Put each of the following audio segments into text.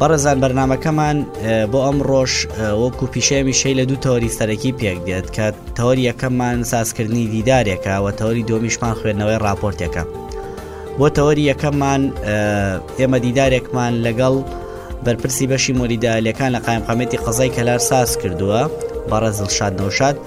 بەڕێزان بەرنمەکەمان بۆ ئەم ڕۆژ وەکو پیشێمی شەی لە دوو تەوەری سەرەکی پێک دێت کە تەوەری یەکەممان سازکردنی دیدارێکە و تەوەری دۆمیشمان خوێندنەوەی راپۆرتێکە بۆ تەوەری یەکەممان ئێمە دیدارێکمان لەگەڵ بەرپرسی بەشی مۆریدالەکان لە قایمقامێتی قەزای کەلار ساز کردووە بەڕێزل شاد نەوشاد و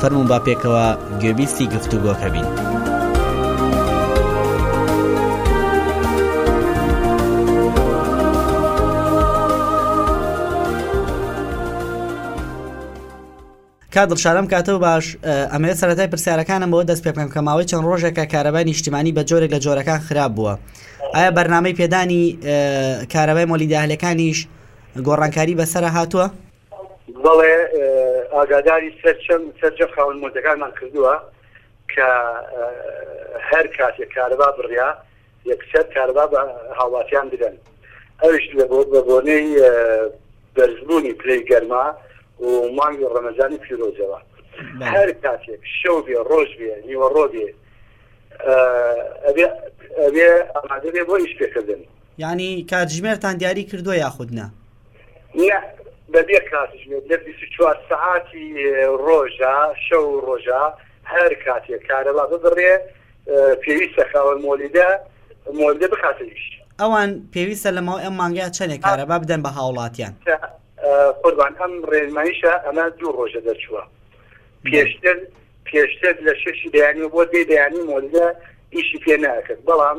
فەرموون با پێکەوە گوێبیستی گفتوگۆکە بین. کا دڵشارم کاتەوە باش ئەمەوێت سەرەتای پرسیارەکانم بۆ دەست پێ بکەم کە ماوەی چەند ڕۆژێکە کارەبای نیشتیمانی بە جۆرێک لە جۆرەکان خراپ بووە ئایا بەرنمەی پێدانی کارەبای مۆلیداهلەکانیش گۆڕانکاری بەسرە هاتووە؟ بەڵێ ئاگاداری سەرچەم سەرجەم خاوەن مۆدەکانمان کردووە کە هەر کاتێک کارەبا بڕیا یەکسەر کارەبا بە هاوڵاتیان بدەن ئەوش لە بۆ بە بۆنەی بەرزبوونی پلەی گەرما و مانگی ڕەمەزانی پیرۆزەوە هەر کاتێک شەو بێ ڕۆژ بێ نیوەڕۆ بێ ئەبێ ئەبێ ئامادە بێ بۆ ئیش پێکردن یانی کاتژمێرتان دیاری کردووە یاخود نا؟ نە بەبێ کاتژمێر لە بیست و چوار سەعاتی ڕۆژا شەو و ڕۆژا هەر کاتێک کارەبا ببڕێ پێویستە خاوەن مۆلیدە مۆلیدە بخاتە ئیش. ئەوان پێویستە لە ماوەی ئەم مانگەیا چەنێک کارەبا بدەن بە هاوڵاتیان؟ قوربان ئەم ڕێنمایشە ئەمە دوو ڕۆژە دەرچووە پێشتر پێشتر لە شەشی بەیانی بۆ دەی بەیانی مۆلیدە ئیشی پێ ناکرد بەڵام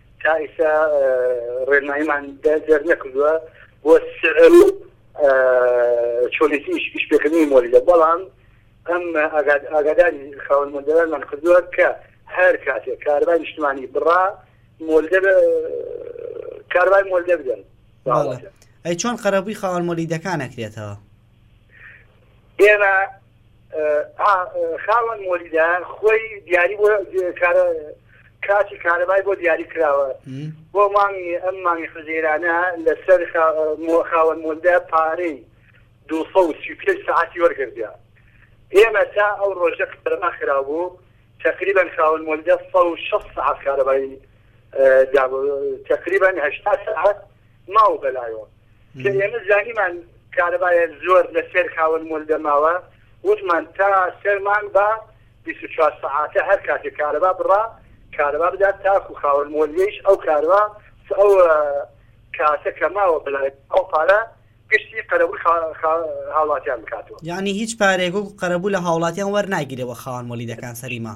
تا ئیستا رێنماییمان دەرنەکردوە بۆ سعر و چۆنێتی ئیش پێکردنی مۆلیدە بەڵام ئەم ئاگاداری خاوەن مۆلدەرانمان کردوە کە هەر کاتێک کارەبای نیشتمانی بڕا مۆلدەر کارەبای مۆلدەر بدەن. ئەی چۆن قەرەبووی خاوەن مۆلیدەکان ئەکرێتەوە؟ ئێمە ئا خاوەن مۆلیدان خۆی دیاری بۆ کارە کاتی کارەبای بۆ دیاری کراوە بۆ مانگی ئەم مانگی حوزێرانە لەسەر خاوەن مۆلدا پارەی 235 ساعتی وەرگردە ئێمە تا ئەو ڕۆژە کارەبا خرا بوو تقریبا خاوەن مۆلدا 160 ساعت کارەبای تقریبا 80 ساعت ماو بەلایۆ کە ئێمە زانیمان کارەبایە زۆر لە سەر خاوەن مۆلدە ماوە وتمان تا سەرمان با بیست و چوار سەعاتە هەر کاتێک کارەبا بڕا کارەبا بدات تاکو خاوەن مۆلیەیش ئەو کارەبا ئەو کاتە کە ماوە بەلای ئەو پارە گشتی قەرەبوی هاوڵاتیان بکاتەوە. یانی هیچ پارەیەک وەکو قەرەبوو لە هاوڵاتیان وەرناگیرێ وە خاوەن مۆلیدەکان سەری ما.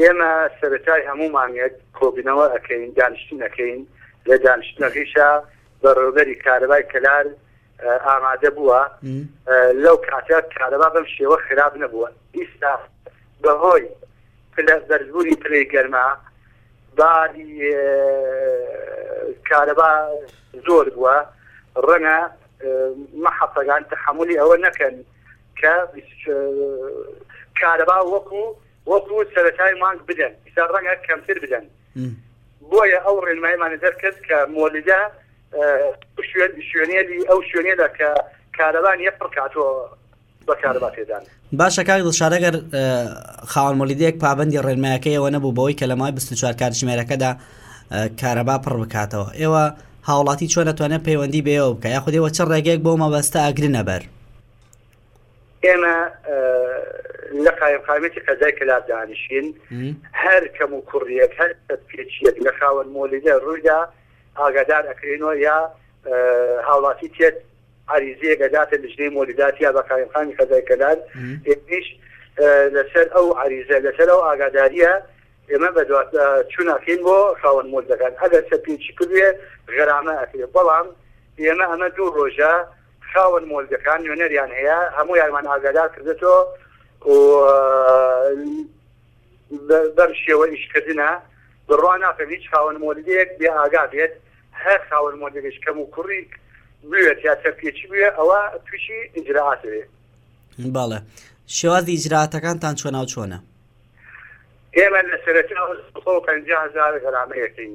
ئێمە سەرەتای هەموومان یەک کۆبوونەوە ئەکەین، دانیشتن ئەکەین، لە دانیشتنەکەیشا بەڕێوەبەری کارەبای کەلار ئامادە بووە، لەو کاتە کارەبا بەم شێوە خراپ نەبووە، ئیستا بەهۆی پلە بەرزبوونی پلەی گەرما باری کارەبا زۆر بووە، ڕەنگە مەحەپەکان تەحەمولی ئەوە نەکەن کە کارەبا وەکو وەکو سەرەتای مانگ بدەن ئیستا ڕەنگە کەمتر بدەن بۆیە ئەو ڕێنمایمانە دەرکرد کە مۆلیدە شوێن شوێنێلی ئەو شوێنێدا کە کارەبان یە پڕکاتۆ باشە کاک دڵشارەگەر خاوەن مۆلیدەیەک پابندی ڕێنمایەکەیەوە نەبوو بەوەی کە لە مای 24 کاتژمێرەکەدا کارەبا پڕ بکاتەوە ئێوە هاوڵاتی چۆن دەتوانێت پەیوەندی بێەوە بکە یا خودێەوە چ ڕێگەیەک بۆ مەبەستە ئەگرنەبەر ئێمە لە قایمقامێتی قەزای کەلار دانیشین هەر کەم و کوڕیەک هەر پێچیەک لە خاوەن مۆلیدە ڕوویدا ئاگادار ئەکرێنەوە یا هاوڵاتی تێت عریزەیە گەداتە لژنەی مۆلیدات یا بە قایمقامی قەزای کەلار ئێش لەسەر ئەو عریزە لەسەر ئەو ئاگاداریە ئێمە بە چوناکەین بۆ خاوەن مۆل دەکات ئەگەر سەرپێچی کردێ غەرامە ئەکرێت بەڵام ئێمە ئەمە دوو ڕۆژە خاوەن مۆلگەکان نوێنەریان هەیە هەموویانمان ئاگادار کردۆتەوە و بەم شێوە ئیشکردنە بڕوا ناکەم هیچ خاوەن مۆلگەیەک بێ ئاگا بێت، هەر خاوەن مۆلگەش کەموکوڕیک بوێت یا سەرپێچی بوێ ئەوە تووشی ئیجرائات بێ. بەڵێ، شێوازی ئیجرائاتەکانتان چۆنا و چۆنە؟ ئێمە لە سەرەتاوە سەد و پەنجا هەزار غەرامەیەکەین.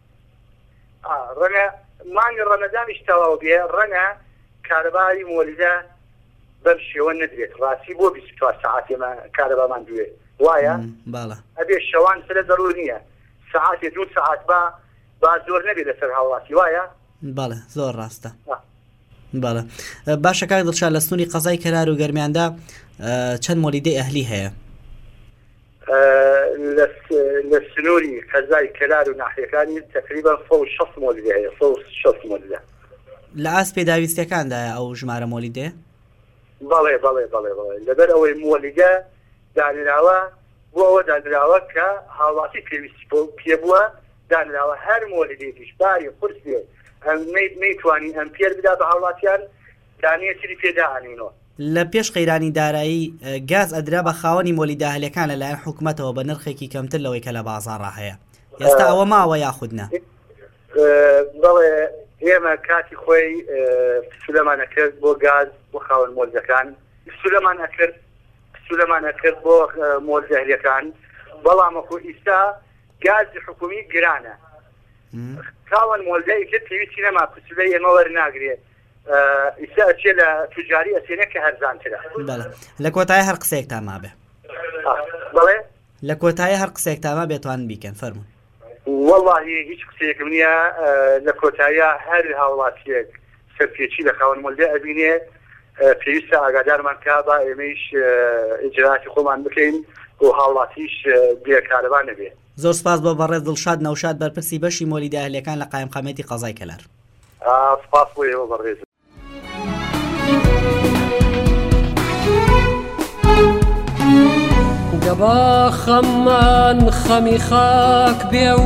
ڕەنگە مانگی ڕەمەزانیش تەواو بێ ڕەنگە کارەبای مۆلیدە بەم شێوە نەدرێت ڕاستی بۆ بیست و چوار سەعات ئێمە کارەبامان دوێ وایە ئەبێ شەوان فرە زەرور نیە سەعاتێ دوو سەعات با با زۆر نەبێ لەسەر هاوڵاتی وایە بەڵێ زۆر ڕاستە بەڵێ باشە کاک دڵشار لە سنووری قەزای کەرار و گەرمیاندا چەند مۆلیدەی ئەهلی هەیە لە سنووری قەزای کەرار و ناحیەکانی تقریبا 16 مۆلی هەیە 16 مۆلی لە ئاست پێداویستەکاندایە ئەو ژمارە مۆلی دێ بەڵێ بەڵێ بەڵێ بڵێ لەبەر ئەوەی مۆلیدە دانراوە بۆ ئەوە دانراوە کە هاوڵاتی پێویستی پێ بووە دانراوە هەر مۆلدێکیش باری قورس بێ نەیتوانی ئەمپێر بدا بە هاوڵاتیان دانەیە تری پێ دائەنینۆ. لە پێش قەیرانی دارایی، گاز ئەدرا بە خاوەنی مۆلیداهەلەکان لە لایەن حکومەتەوە بە نرخێکی کەمتر لەوەی کە لە بازاڕا هەیە. ئێستا ئەوە ماوە یاخود نا؟ بەڵێ ئێمە کاتی خۆی پسولەمان ئەکرد بۆ گاز بۆ خاوەن مۆلدەکان پسولەمان ئەکرد پسولەمان ئەکرد بۆ مۆلدەهلەکان بەڵام وەکو ئیستا گازی حکومی گرانە خاوەن مۆلگای تر پێویستی نەما کوچلەی ئێمە وەرناگرێ ئیستا ئەچێ لە توجاری ئەسێنێ کە هەرزانترە بەڵێ لە کۆتایە هەر قسەیەکتان مابێ بڵێ لە کۆتایە هەر قسەیەکتاما بێتوان بیکەن فەرمون واللهی هیچ قسەیەکم نییە لە کۆتایە هەر هاوڵاتیەک سەرپێچی لە خاوەن مۆلدە ئەبینێ پێویستە ئاگادارمان کا با ئێمەیش ئیجرائاتی خۆمان بکەین و هاوڵاتیش بێ کارەبا نەبێ. زۆر سپاس بۆ بەڕێز دڵشاد نەوشاد بەرپرسی بەشی مۆلیدە ئەهلیەکان لە قایمقامیەتی قەزای کەلار. سپاس بۆ ئێوە بەڕێز. دەبا خەممان خەمی خاک بێ و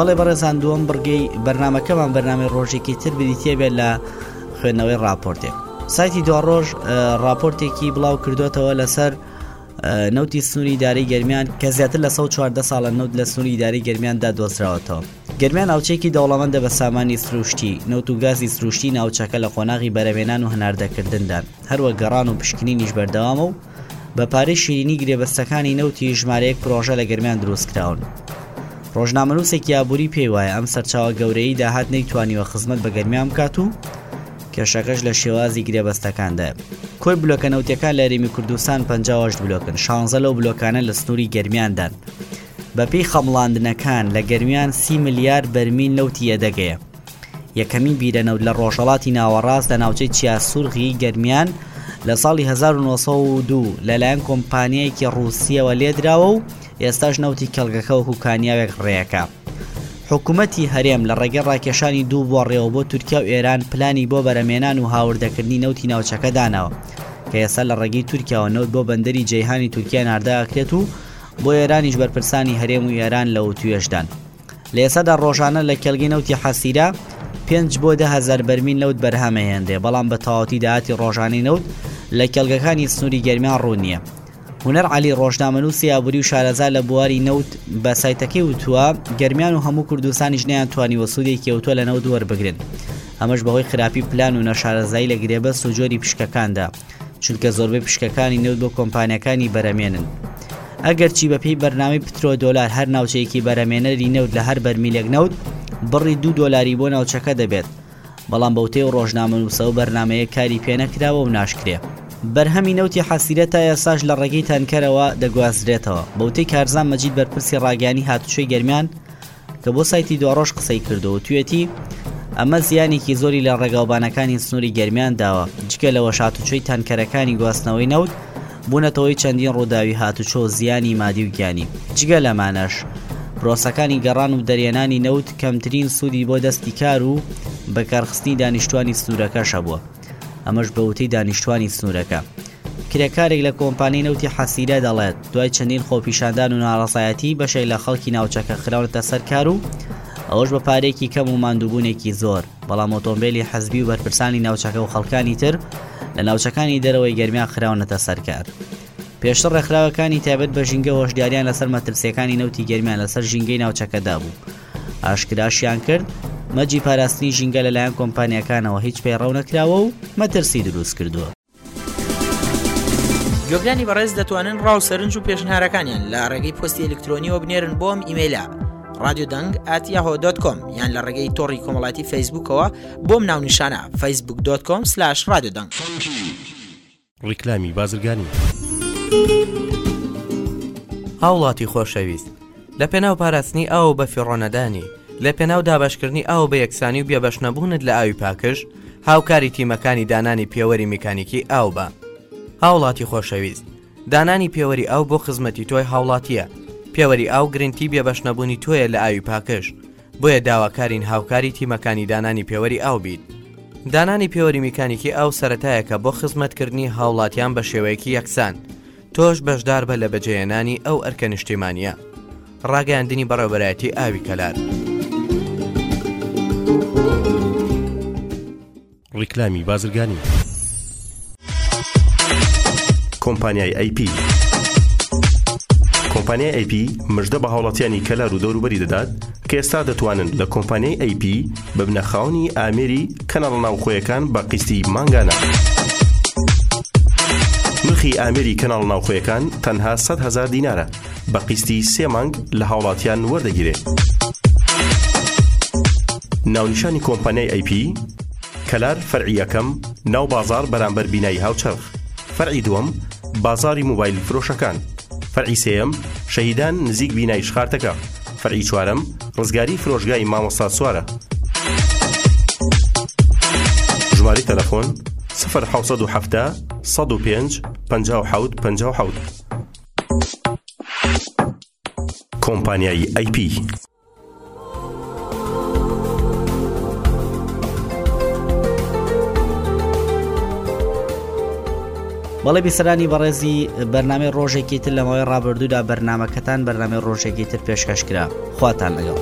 بەڵێ بەڕێزان دووەم بڕگەی بەرنمەکەمان بەرنامی ڕۆژێکی تر بریتە بێت لە خوێندنەوەی راپۆرتێک سایتی دواڕۆژ راپۆرتێکی بڵاو کردوێتەوە لەسەر نەوتی سنووری داری گەرمیان کە زیاتر لە 14 ساڵە نەوت لە سنووری داری گەرمیاندا دۆزراوەتەوە گەرمیا ناوچەیەکی دەوڵەمەندە بە سامانی سرووشتی، نەوت و گازی سرووشتی ناوچەکە لە قۆناغی بەرهەمێنان و هەناردەکردندان، هەروەک گەڕان و پشکنینیش بەردەوامە و بە پارەی شیرینی گرێبەستەکانی نەوتی ژمارەیەک پرۆژە لە گەرمیان دروستکراون. ڕۆژنامەنووسێکی ئابووری پێیوایە ئەم سەرچاوە گەورەی داهات نەیتوانیوە خزمەت بە گەرمیان بکات و کێشەکەش لە شێوازی گرێبەستەکاندایە. کۆی بلۆکە نەوتییەکان لە هەرێمی کوردستان پەنجا و هەشت بلۆکن، شانزە لەو بلۆکانە لە سنووری گەرمیاندان، بەپێی خەمڵاندنەکان، لە گەرمیان سی ملیار بەرمیل نەوتی یەدەگەیە. یەکەمین بیرە نەوت لە ڕۆژهەڵاتی ناوەڕاست لە ناوچەی چیاسورغ ی گەرمیان لە ساڵی هەزار و نۆ سەد و دوو لەلایەن کۆمپانیایەکی ڕووسییەوە لێدراوە و ئێستاش نەوتی کێڵگەکە وەکو کانیاوێک ڕێکە حکومەتی هەرێم لە ڕێگەی ڕاکێشانی دوو بۆڕیەوە بۆ تورکیا و ئێران پلانی بۆ بەرەمێنان و هاوردەکردنی نەوتی ناوچەکە داناوە کە ئێستا لە ڕێگەی تورکیاوە نەوت بۆ بەندەری جەیهانی تورکیا ناردە ئەکرێت و بۆ ئێرانیش بەرپرسانی هەرێم و ئێران لە ئوتوێژدان. لە ئێستادا ڕۆژانە لە کێڵگەی نەوتی حەسیرە پێنج بۆ دە هەزار بەرمیل نەوت بەرهەم ئەهێنرێ، بەڵام بە تەواوەتی داهاتی ڕۆژانەی نەوت لە کێڵگەکانی سنووری گەرمیان ڕوون نییە. هونەر عەلی، ڕۆژنامەنووسی ئابووری و شارەزا لە بواری نەوت بە سایتەکەی وتووە، گەرمیان و هەموو کوردستانیش نەیانتوانیوە سوودێکی ئەوتۆ لە نەوت وەربگرن، ئەمەش بەهۆی خراپی پلان و نەشارەزایی لە گرێبەست و جۆری پشکەکاندا. چونکە زۆربەی پشکەکانی نەوت بۆ کۆمپانیاکانی بەرەمێنن ئەگەرچی بەپێی بەرنامی پترۆ دۆلار هەر ناوچەیەکی بەرەمێنەری نەوت لە هەر بەرمیلێک نەوت بڕی دو دۆلاری بۆ ناوچەکە دەبێت بەڵام بەوتەی و ڕۆژنامەنووسەوە بەرنمەیە کاری پێنەکراوە و ناشکرێ بەرهەمی نەوتی حەسیرە تا ئێساش لە ڕێگەی تانکەرەوە دەگوازرێتەوە بەوتەی کارزان مەجید بەرپرسی ڕاگەیانی هاتوچۆی گەرمیان کە بۆ سایتی دوارۆژ قسەی کردووە و توێتی، ئەمە زیانێکی زۆری لە ڕێگاوبانەکانی سنووری گەرمیان داوە، جگە لەوەش هاتووچۆی تانکەرەکانی گواستنەوەی نەوت بوونەتە هۆی چەندین ڕووداوی هاتووچۆ و زیانی مادی و گیانی، جگە لەمانەش پرۆسەکانی گەڕان و دەرهێنانی نەوت کەمترین سوودی بۆ دەستی کار و بەکارخستنی دانیشتووانی سنوورەکەش هەبووە. ئەمەش بە وتەی دانیشتوانی سنوورەکە. کرێکارێک لە کۆمپانیای نەوتی حەسیرە دەڵێت، دوای چەندین خۆپیشاندان و ناڕەزایەتی بەشێک لە خەڵکی ناوچەکە خراونەتە سەر کار و ئەوەش بە پارەیەکی کەم و ماندووبوونێکی زۆر، بەڵام ئۆتۆمبێلی حزبی و بەرپرسانی ناوچەکە و خەڵکانی تر لە ناوچەکانی دەرەوەی گەرمیان خراونەتە سەر کار. پێشتر ڕێکخراوەکانی تایبەت بە ژینگە هۆشدارییان لەسەر مەترسییەکانی نەوتی گەرمیان لەسەر ژینگەی ناوچەکە دابوو، ئاشکراشیان کرد، مەرجی پاراستنی ژینگە لەلایەن کۆمپانیاکانەوە هیچ پەیڕەو نەکراوە و مەترسی دروست کردووە. گوێگرانی بەڕێز دەتوانن ڕاو سەرنج و پێشنهارەکانیان لە ڕێگەی پۆستی ئەلکترۆنیەوە بنێرن بۆم ئیمەیلە رادیو دەنگ ئەت یاهۆ دۆت کۆم یان لە ڕێگەی تۆڕی کۆمەڵاتی فەیسبوکەوە بۆم ناونیشانە فەیسبوک دۆت کۆم سلاش رادیو دەنگ. ڕیکلامی بازرگانی. هاوڵاتی خۆشەویست لە پێناو پاراستنی ئاو بە فیڕۆنەدانی لە پێناو دابشکردنی ئاو بە یەکسانی و بێبەش نەبوونت لە ئاوی پاکش هاوکاری تیمەکانی دانانی پێوەری میکانیکی ئاو بە هاوڵاتی خۆشەویست دانانی پێوەری ئاو بۆ خزمەتی تۆی هاوڵاتیە پێوەری ئاو گرنتی بێبەش نەبوونی تۆیە لە ئاوی پاکش بۆیە داواکارین هاوکاری تیمەکانی دانانی پێوەری ئاو بیت. دانانی پێوەری میکانیکی ئاو سەرەتایەکە بۆ خزمەتکردنی هاوڵاتیان بە شێوەیەکی یەکسان، تۆش بەشداربە لە بەجێهێنانی ئەو ئەرکە نیشتیمانییە. ڕاگەیاندنی بەڕێوەبەرایەتی ئاوی کەلار. ڕیکلامی بازرگانی. کۆمپانیای ئەی پی کۆمپانیای ئەی پی مژدە بە هاوڵاتیانی کەلار و دەوروبەری دەدات کە ئێستا دەتوانن لە کۆمپانیای ئەی پی ببنە خاوەنی ئامێری کەناڵە ناوخۆیەکان بە قیستی مانگانە. نرخی ئامێری کەناڵە ناوخۆیەکان تەنها سەد هەزار دینارە. بە قیستی سێ مانگ لە هاوڵاتیان وەردەگیرێ ناونیشانی کۆمپانیای ئەیپی کەلار فەرعی یەکەم ناو بازار بەرامبەر بینایی هاوچەرخ فەرعی دووەم بازاری موبایل فرۆشەکان فەرعی سێەم شەهیدان نزیک بینای شخارتەکە فەرعی چوارەم ڕزگاری فرۆشگای مامۆستا سوارە ژماری تەلەفۆن سفر حوسەد و حەفتە سەد و پێنج پەنجا و حەوت پەنجا و حەوت. کۆمپانیای ئەی پی بەڵێ بیسەرانی بەڕێزی بەرنمەی ڕۆژێکی تر لەمەوەی ڕابردوودا بەرنمەکەتان بەرنمەی ڕۆژێکی تر پێشکەش کرا خواتان لەگەڵ.